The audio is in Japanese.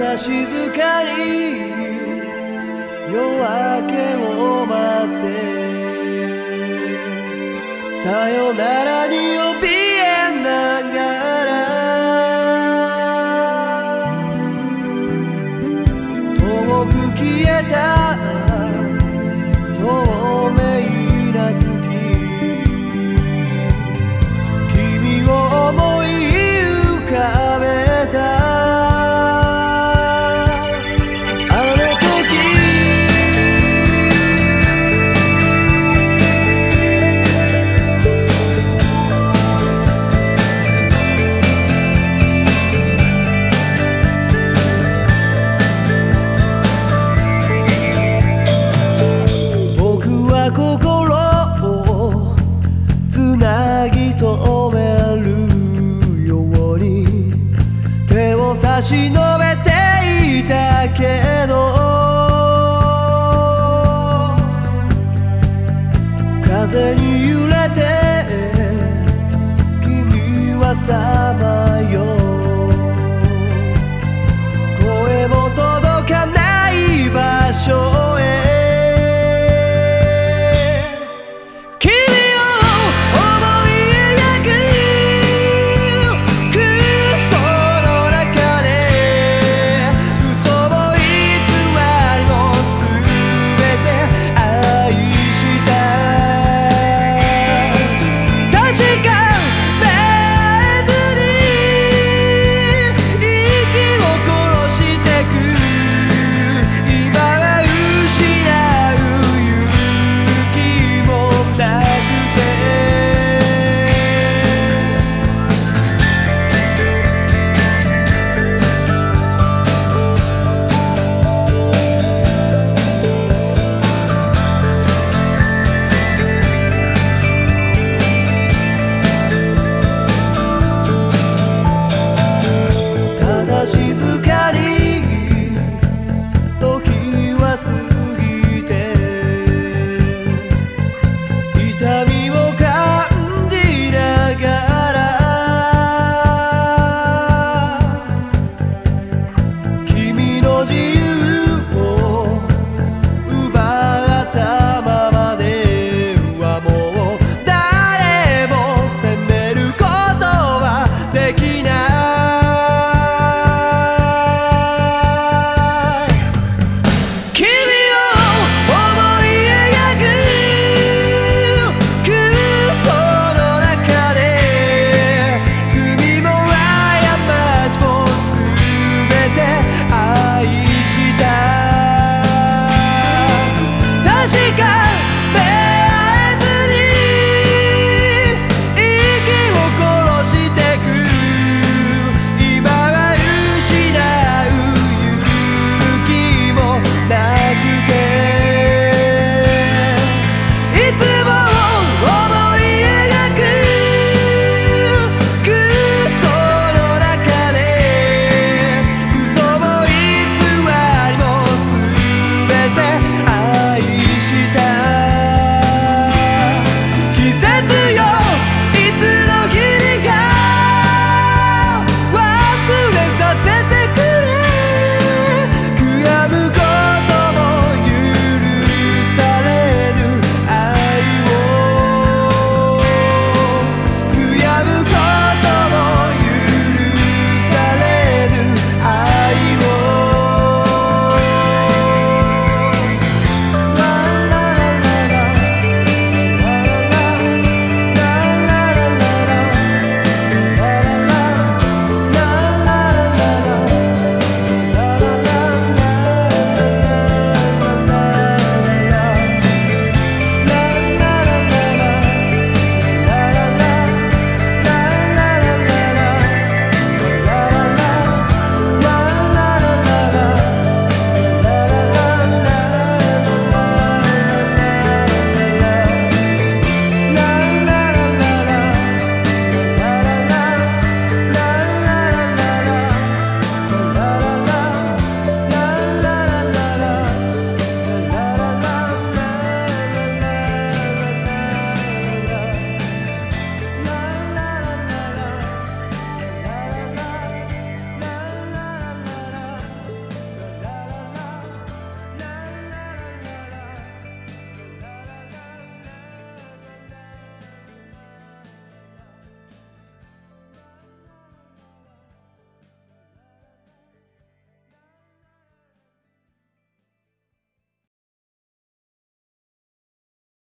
だ静かに夜明けを待って。さよならに怯えながら。遠く消えた風に揺れて君はさま glasses.